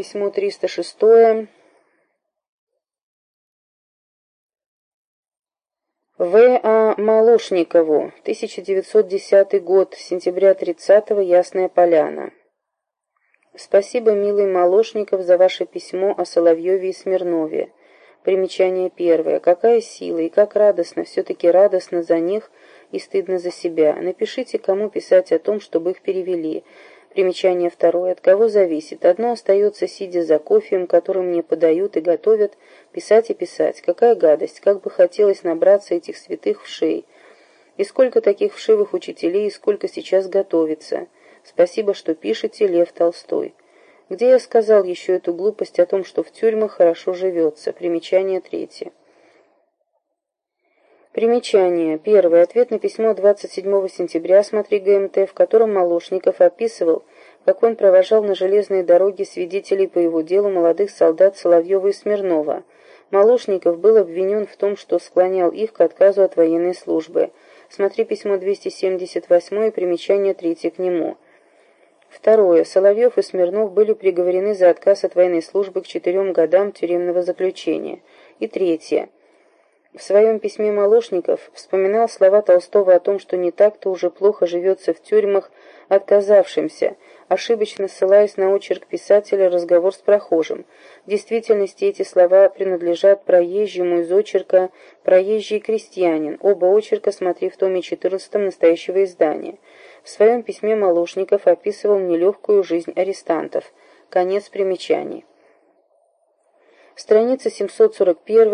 Письмо 306. В. А. Малошникову, 1910 год, сентября 30 Ясная Поляна. Спасибо, милый Малошников, за ваше письмо о Соловьеве и Смирнове. Примечание первое. Какая сила и как радостно, все-таки радостно за них и стыдно за себя. Напишите, кому писать о том, чтобы их перевели. Примечание второе. От кого зависит? Одно остается, сидя за кофеем, который мне подают и готовят, писать и писать. Какая гадость, как бы хотелось набраться этих святых вшей. И сколько таких вшивых учителей, и сколько сейчас готовится. Спасибо, что пишете, Лев Толстой. Где я сказал еще эту глупость о том, что в тюрьмах хорошо живется? Примечание третье. Примечание. Первый. Ответ на письмо 27 сентября, смотри ГМТ, в котором Молошников описывал, как он провожал на железной дороге свидетелей по его делу молодых солдат Соловьева и Смирнова. Молошников был обвинен в том, что склонял их к отказу от военной службы. Смотри письмо 278 и примечание третье к нему. Второе. Соловьев и Смирнов были приговорены за отказ от военной службы к четырем годам тюремного заключения. И третье. В своем письме Молошников вспоминал слова Толстого о том, что не так-то уже плохо живется в тюрьмах отказавшимся, ошибочно ссылаясь на очерк писателя «Разговор с прохожим». В действительности эти слова принадлежат проезжему из очерка «Проезжий крестьянин». Оба очерка смотри в томе 14 настоящего издания. В своем письме Молошников описывал нелегкую жизнь арестантов. Конец примечаний. Страница 741